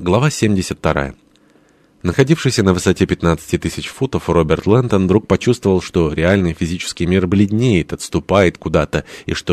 Глава 72. Находившийся на высоте 15 тысяч футов, Роберт Лэнтон вдруг почувствовал, что реальный физический мир бледнеет, отступает куда-то, и что